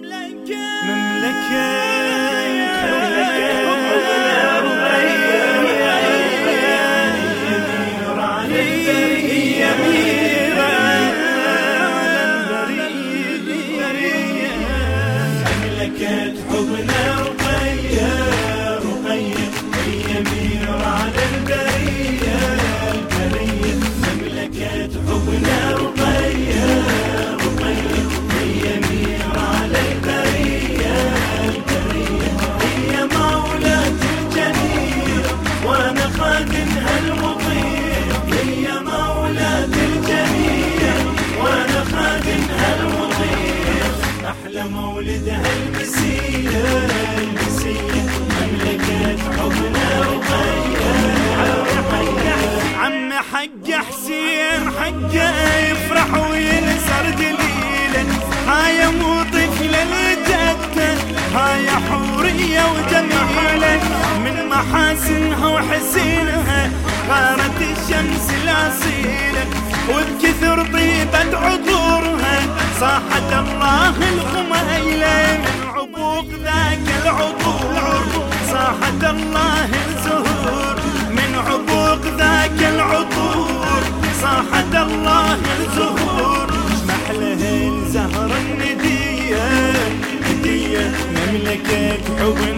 Memleket. Memleket. عم حق حسين حقه يفرح وينسر دليله هاي مو طفلة لجدته هاي حورية وجميلة. من محاسنها وحسينها غارت الشمس الأصيلة وبكثر طيبة عطورها صاحت الله الخميلة. من عبوق ذاك العطور صاحت الله الزهور من عبوق ذاك العطور. صاحت الله الزهور محله الزهر الندية هدية مملكة حبنا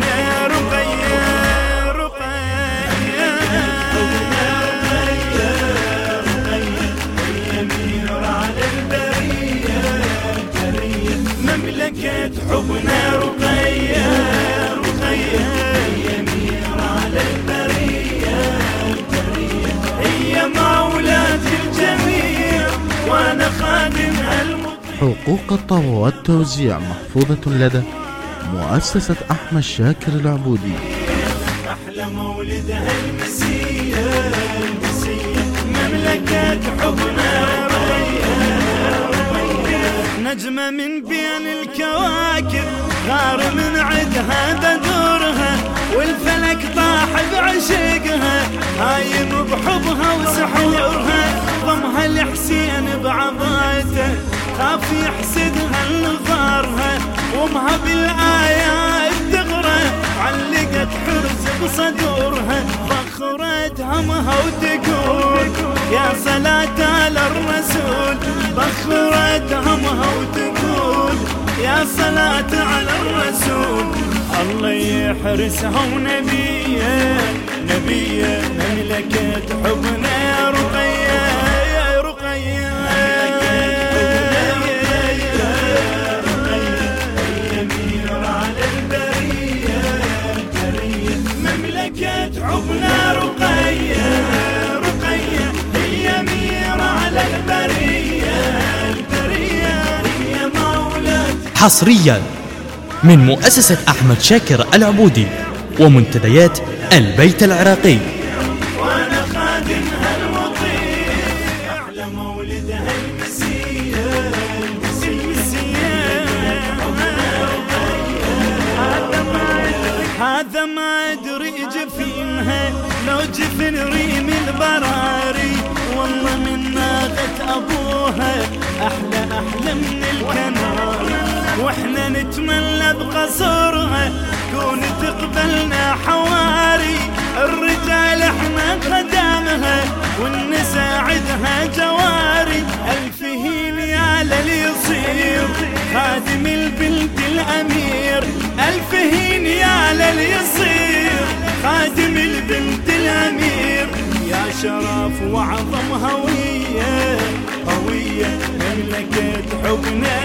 حقوق الطبع والتوزيع محفوظة لدى مؤسسة أحمد شاكر العبودي. أحلى مولدها المسية المسية مملكة حبنا نجمة من بين الكواكب غار من عدها بدورها والفلك طاح بعشقها هايم بحبها وسحورها ضمها الحسين بعضاته خاف يحسدها الغارها وامها بالآيات تغرى علقت حرز بصدورها بخرت همها وتقول يا صلاة على الرسول بخرت همها وتقول يا صلاة على الرسول. الله يحرسها ونبيه نبيه مملكة حبنا يا رقية. حصريا من مؤسسة أحمد شاكر العبودي ومنتديات البيت العراقي. وأنا خادمها المطيع أحلى مولدها المسية المسية هذا ما أدري جفينها لو جفن ريم البراري والله من ناغة أبوها أحلى أحلى من الكناري. وإحنا نتمنى بقصرها كون تقبلنا حواري. الرجال إحنا خدامها والنساء عدها جواري. ألف هين يا للي يصير خادم البنت الأمير. ألف هين يا للي يصير خادم البنت الأمير. يا شرف وعظم هوية هوية مملكة حبنا.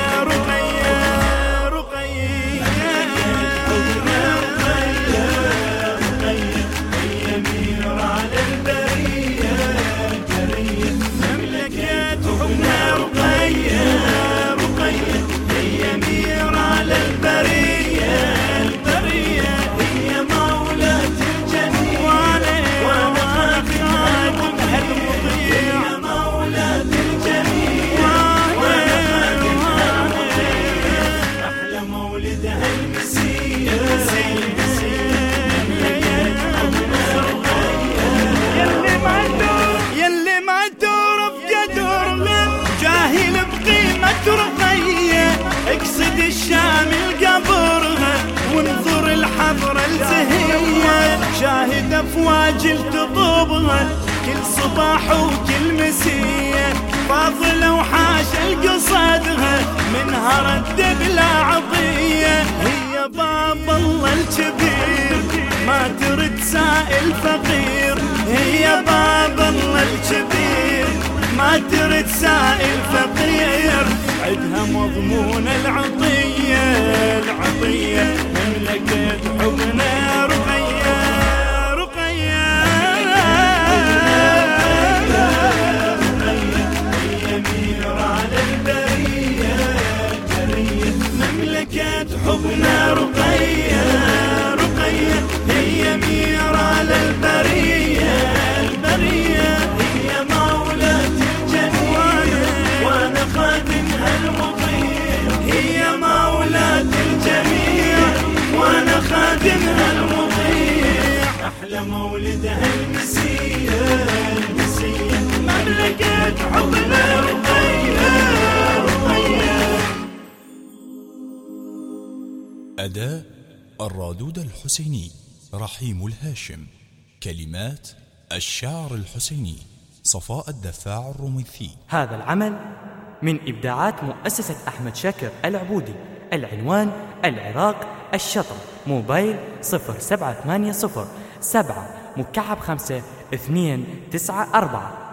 واجل تطوبها كل صباح وكل مسية. فاضلة وحاش القصدها منها رد بلا عطية. هي باب الله الكبير ما ترد سائل فقير. هي باب الله الكبير ما ترد سائل فقير. عدها مضمون العطية. المطيع أحلى مولدها المسية المسية مملكة حبنا رقية رقية. أداء الرادود الحسيني رحيم الهاشم. كلمات الشاعر الحسيني صفاء الدفاع الرميثي هذا العمل من إبداعات مؤسسة أحمد شاكر العبودي. العنوان العراق الشطر موبايل صفر سبعة ثمانية صفر. سبعة مكعب خمسة اثنين تسعة أربعة.